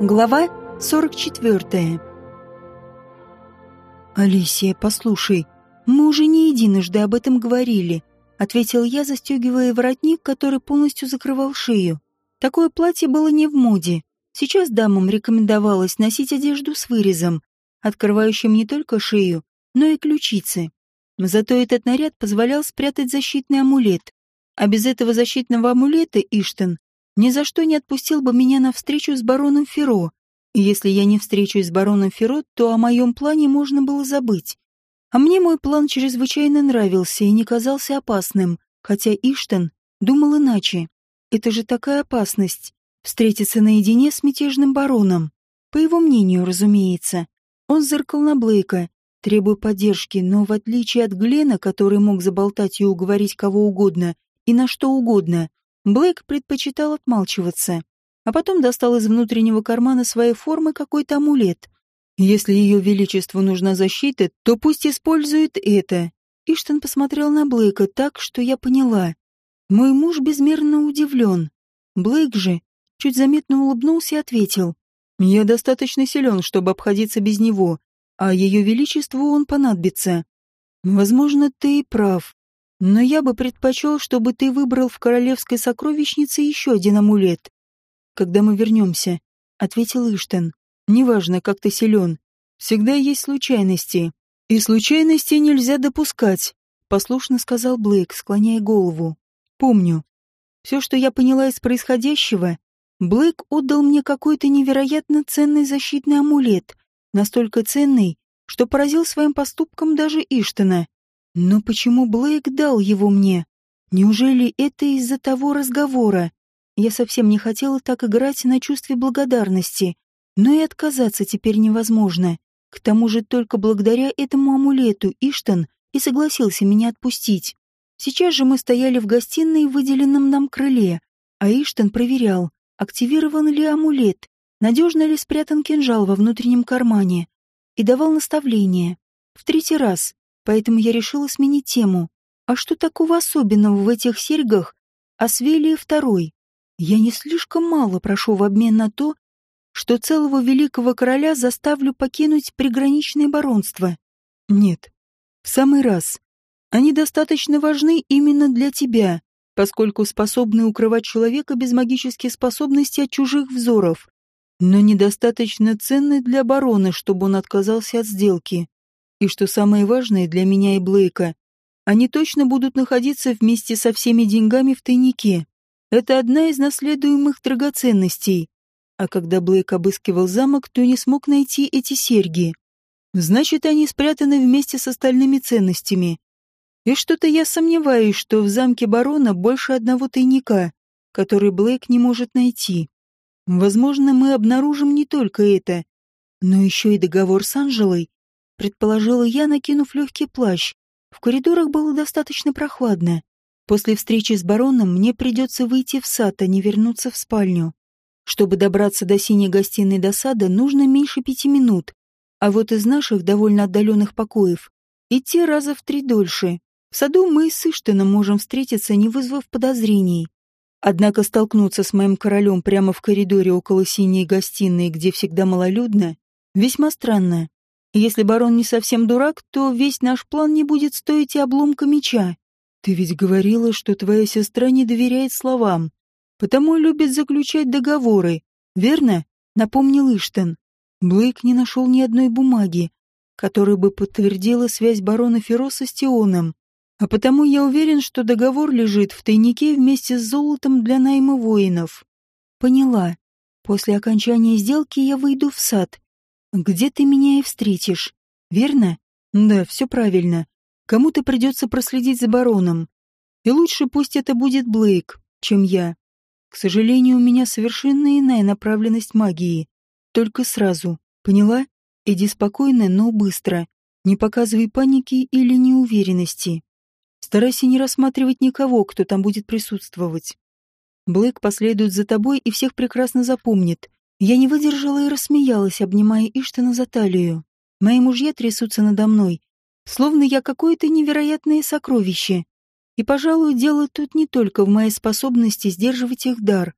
Глава 44 «Алисия, послушай, мы уже не единожды об этом говорили», — ответил я, застегивая воротник, который полностью закрывал шею. Такое платье было не в моде. Сейчас дамам рекомендовалось носить одежду с вырезом, открывающим не только шею, но и ключицы. Зато этот наряд позволял спрятать защитный амулет. А без этого защитного амулета Иштен ни за что не отпустил бы меня на встречу с бароном Феро. И если я не встречусь с бароном Феро, то о моем плане можно было забыть. А мне мой план чрезвычайно нравился и не казался опасным, хотя Иштен думал иначе. Это же такая опасность — встретиться наедине с мятежным бароном. По его мнению, разумеется. Он зыркал на Блейка, требуя поддержки, но в отличие от Глена, который мог заболтать и уговорить кого угодно и на что угодно, Блейк предпочитал отмалчиваться, а потом достал из внутреннего кармана своей формы какой-то амулет. Если ее величеству нужна защита, то пусть использует это. Иштон посмотрел на Блейка так, что я поняла. Мой муж безмерно удивлен. Блейк же чуть заметно улыбнулся и ответил. «Я достаточно силен, чтобы обходиться без него, а ее величеству он понадобится. Возможно, ты и прав. Но я бы предпочел, чтобы ты выбрал в королевской сокровищнице еще один амулет. Когда мы вернемся, — ответил Иштен. Неважно, как ты силен. Всегда есть случайности. И случайности нельзя допускать, — послушно сказал Блейк, склоняя голову. Помню. Все, что я поняла из происходящего, Блейк отдал мне какой-то невероятно ценный защитный амулет, настолько ценный, что поразил своим поступком даже Иштена. Но почему Блейк дал его мне? Неужели это из-за того разговора? Я совсем не хотела так играть на чувстве благодарности, но и отказаться теперь невозможно. К тому же только благодаря этому амулету Иштан и согласился меня отпустить. Сейчас же мы стояли в гостиной в выделенном нам крыле, а Иштан проверял, активирован ли амулет, надежно ли спрятан кинжал во внутреннем кармане, и давал наставления. В третий раз, поэтому я решила сменить тему. А что такого особенного в этих серьгах Асвелия второй? Я не слишком мало прошу в обмен на то, что целого великого короля заставлю покинуть приграничное баронство. Нет, в самый раз. Они достаточно важны именно для тебя, поскольку способны укрывать человека без магических способностей от чужих взоров, но недостаточно ценны для барона, чтобы он отказался от сделки. И что самое важное для меня и Блейка, они точно будут находиться вместе со всеми деньгами в тайнике. Это одна из наследуемых драгоценностей. А когда Блейк обыскивал замок, то не смог найти эти серьги. Значит, они спрятаны вместе с остальными ценностями. И что-то я сомневаюсь, что в замке барона больше одного тайника, который Блейк не может найти. Возможно, мы обнаружим не только это, но еще и договор с Анжелой, предположила я, накинув легкий плащ. В коридорах было достаточно прохладно. После встречи с бароном мне придется выйти в сад, а не вернуться в спальню. Чтобы добраться до синей гостиной до сада, нужно меньше пяти минут, а вот из наших довольно отдаленных покоев идти раза в три дольше. В саду мы с Иштином можем встретиться, не вызвав подозрений. Однако столкнуться с моим королем прямо в коридоре около синей гостиной, где всегда малолюдно, весьма странно. Если барон не совсем дурак, то весь наш план не будет стоить и обломка меча. Ты ведь говорила, что твоя сестра не доверяет словам, потому любит заключать договоры, верно? Напомнил Иштен. Блейк не нашел ни одной бумаги, которая бы подтвердила связь барона Фероса с Тионом. А потому я уверен, что договор лежит в тайнике вместе с золотом для найма воинов. Поняла. После окончания сделки я выйду в сад где ты меня и встретишь, верно? Да, все правильно. Кому-то придется проследить за бароном. И лучше пусть это будет Блейк, чем я. К сожалению, у меня совершенно иная направленность магии. Только сразу, поняла? Иди спокойно, но быстро. Не показывай паники или неуверенности. Старайся не рассматривать никого, кто там будет присутствовать. Блейк последует за тобой и всех прекрасно запомнит. Я не выдержала и рассмеялась, обнимая Иштана за талию. Мои мужья трясутся надо мной, словно я какое-то невероятное сокровище. И, пожалуй, дело тут не только в моей способности сдерживать их дар.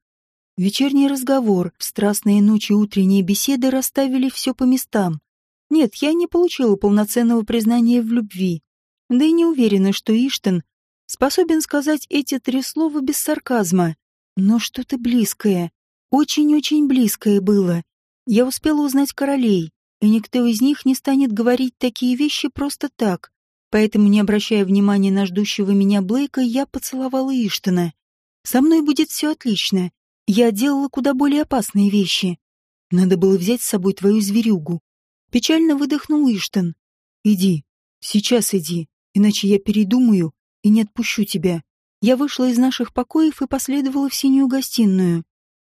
Вечерний разговор, страстные ночи утренние беседы расставили все по местам. Нет, я не получила полноценного признания в любви. Да и не уверена, что Иштен способен сказать эти три слова без сарказма. Но что-то близкое, очень-очень близкое было. Я успела узнать королей, и никто из них не станет говорить такие вещи просто так. Поэтому, не обращая внимания на ждущего меня Блейка, я поцеловала Иштена. Со мной будет все отлично. Я делала куда более опасные вещи. Надо было взять с собой твою зверюгу. Печально выдохнул Иштен. Иди, сейчас иди, иначе я передумаю и не отпущу тебя. Я вышла из наших покоев и последовала в синюю гостиную.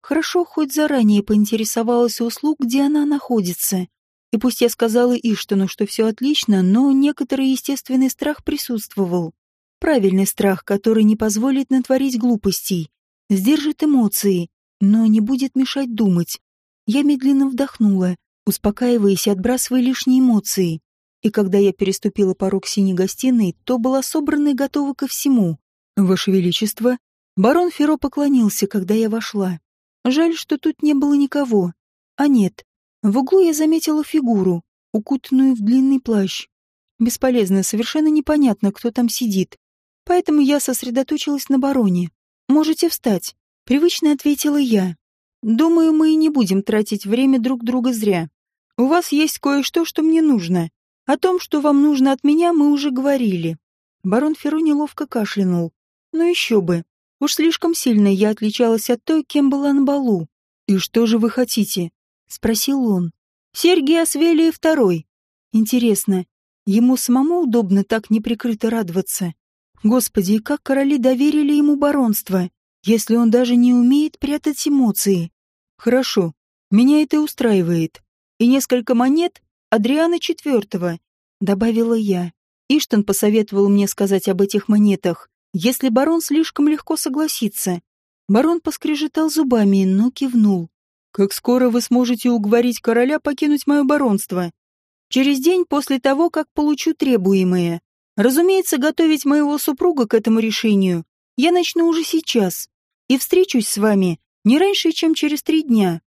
Хорошо, хоть заранее поинтересовалась у слуг, где она находится. И пусть я сказала Иштану, что все отлично, но некоторый естественный страх присутствовал. Правильный страх, который не позволит натворить глупостей сдержит эмоции, но не будет мешать думать. Я медленно вдохнула, успокаиваясь и отбрасывая лишние эмоции. И когда я переступила порог синей гостиной, то была собрана и готова ко всему. «Ваше Величество!» Барон Феро поклонился, когда я вошла. Жаль, что тут не было никого. А нет, в углу я заметила фигуру, укутанную в длинный плащ. Бесполезно, совершенно непонятно, кто там сидит. Поэтому я сосредоточилась на бароне. «Можете встать», — привычно ответила я. «Думаю, мы и не будем тратить время друг друга зря. У вас есть кое-что, что мне нужно. О том, что вам нужно от меня, мы уже говорили». Барон Ферро неловко кашлянул. «Ну еще бы. Уж слишком сильно я отличалась от той, кем была на балу. «И что же вы хотите?» — спросил он. «Сергий Освелий второй. Интересно, ему самому удобно так неприкрыто радоваться? Господи, как короли доверили ему баронство, если он даже не умеет прятать эмоции. Хорошо, меня это устраивает. И несколько монет Адриана Четвертого, добавила я. Иштон посоветовал мне сказать об этих монетах, если барон слишком легко согласится. Барон поскрежетал зубами, но кивнул. «Как скоро вы сможете уговорить короля покинуть мое баронство?» «Через день после того, как получу требуемое», Разумеется, готовить моего супруга к этому решению я начну уже сейчас и встречусь с вами не раньше, чем через три дня.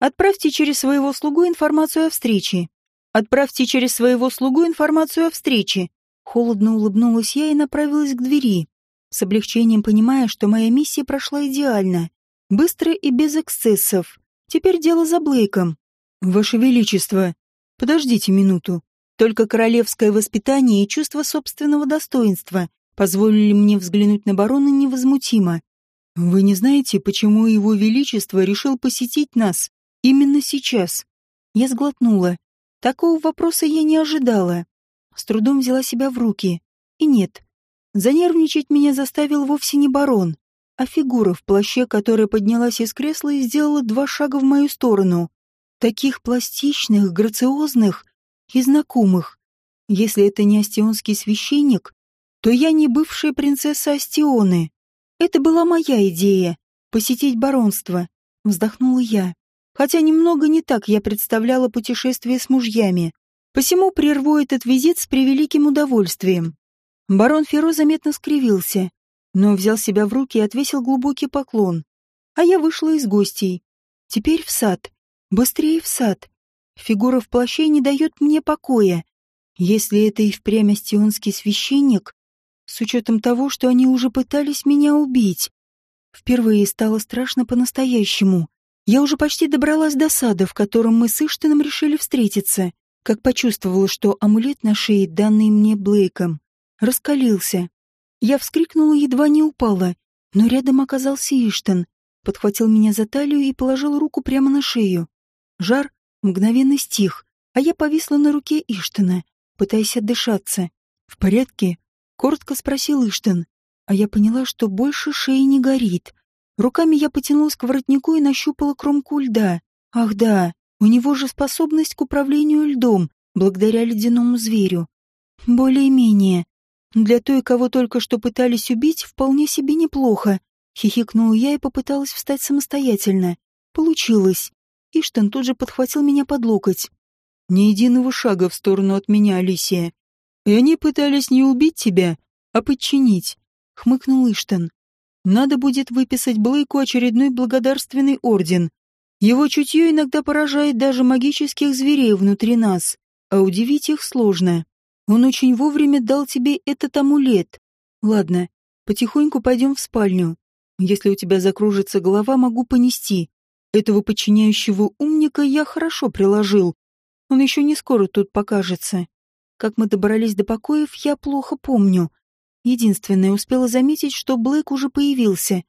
Отправьте через своего слугу информацию о встрече. Отправьте через своего слугу информацию о встрече. Холодно улыбнулась я и направилась к двери, с облегчением понимая, что моя миссия прошла идеально, быстро и без эксцессов. Теперь дело за Блейком. Ваше Величество, подождите минуту. Только королевское воспитание и чувство собственного достоинства позволили мне взглянуть на барона невозмутимо. «Вы не знаете, почему его величество решил посетить нас именно сейчас?» Я сглотнула. Такого вопроса я не ожидала. С трудом взяла себя в руки. И нет, занервничать меня заставил вовсе не барон, а фигура в плаще, которая поднялась из кресла и сделала два шага в мою сторону. Таких пластичных, грациозных, и знакомых. Если это не астионский священник, то я не бывшая принцесса Астионы. Это была моя идея — посетить баронство, вздохнула я. Хотя немного не так я представляла путешествие с мужьями. Посему прерву этот визит с превеликим удовольствием. Барон Феро заметно скривился, но взял себя в руки и отвесил глубокий поклон. А я вышла из гостей. Теперь в сад. Быстрее в сад. Фигура в плаще не дает мне покоя. Если это и впрямь астионский священник, с учетом того, что они уже пытались меня убить. Впервые стало страшно по-настоящему. Я уже почти добралась до сада, в котором мы с Иштином решили встретиться, как почувствовала, что амулет на шее, данный мне Блейком, раскалился. Я вскрикнула, едва не упала, но рядом оказался Иштон, подхватил меня за талию и положил руку прямо на шею. Жар мгновенно стих, а я повисла на руке Иштена, пытаясь отдышаться. «В порядке?» — коротко спросил Иштен, а я поняла, что больше шеи не горит. Руками я потянулась к воротнику и нащупала кромку льда. Ах да, у него же способность к управлению льдом, благодаря ледяному зверю. Более-менее. Для той, кого только что пытались убить, вполне себе неплохо. Хихикнула я и попыталась встать самостоятельно. Получилось. Иштан тут же подхватил меня под локоть. «Ни единого шага в сторону от меня, Алисия. И они пытались не убить тебя, а подчинить», — хмыкнул Иштан. Надо будет выписать Блейку очередной благодарственный орден. Его чутье иногда поражает даже магических зверей внутри нас, а удивить их сложно. Он очень вовремя дал тебе этот амулет. Ладно, потихоньку пойдем в спальню. Если у тебя закружится голова, могу понести. Этого подчиняющего умника я хорошо приложил. Он еще не скоро тут покажется. Как мы добрались до покоев, я плохо помню. Единственное, успела заметить, что Блэк уже появился.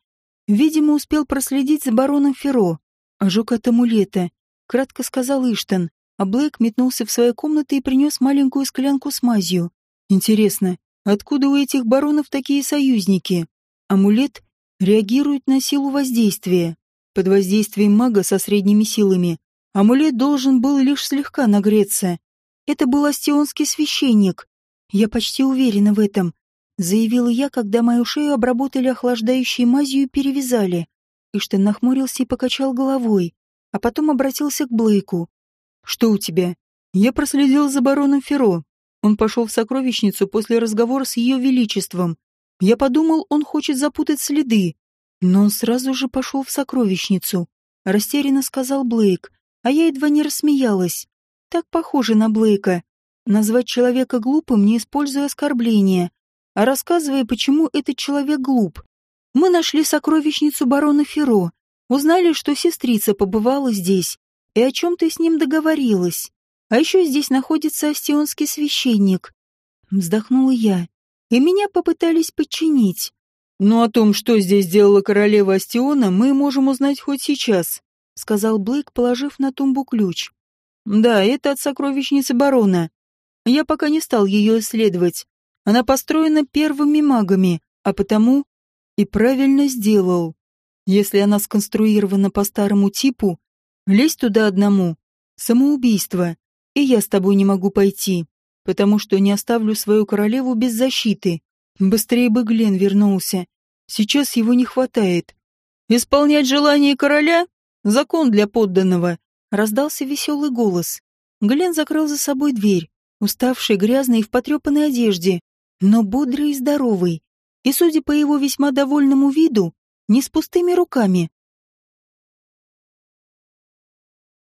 Видимо, успел проследить за бароном Феро. Ожог от амулета, кратко сказал Иштон, а Блэк метнулся в свою комнату и принес маленькую склянку с мазью. Интересно, откуда у этих баронов такие союзники? Амулет реагирует на силу воздействия. Под воздействием мага со средними силами амулет должен был лишь слегка нагреться. Это был астионский священник. Я почти уверена в этом, заявила я, когда мою шею обработали охлаждающей мазью и перевязали. Иштен нахмурился и покачал головой, а потом обратился к Блейку. «Что у тебя?» «Я проследил за бароном Феро. Он пошел в сокровищницу после разговора с ее величеством. Я подумал, он хочет запутать следы. Но он сразу же пошел в сокровищницу. Растерянно сказал Блейк, а я едва не рассмеялась. Так похоже на Блейка. Назвать человека глупым, не используя оскорбления, а рассказывая, почему этот человек глуп. Мы нашли сокровищницу барона Феро, узнали, что сестрица побывала здесь и о чем ты с ним договорилась. А еще здесь находится астионский священник. Вздохнула я, и меня попытались подчинить. Но о том, что здесь делала королева Астиона, мы можем узнать хоть сейчас, сказал Блейк, положив на тумбу ключ. Да, это от сокровищницы барона. Я пока не стал ее исследовать. Она построена первыми магами, а потому и правильно сделал. Если она сконструирована по старому типу, лезть туда одному — самоубийство, и я с тобой не могу пойти, потому что не оставлю свою королеву без защиты. Быстрее бы Глен вернулся. Сейчас его не хватает. Исполнять желание короля — закон для подданного, — раздался веселый голос. Глен закрыл за собой дверь, уставший, грязный и в потрепанной одежде, но бодрый и здоровый. И, судя по его весьма довольному виду, не с пустыми руками.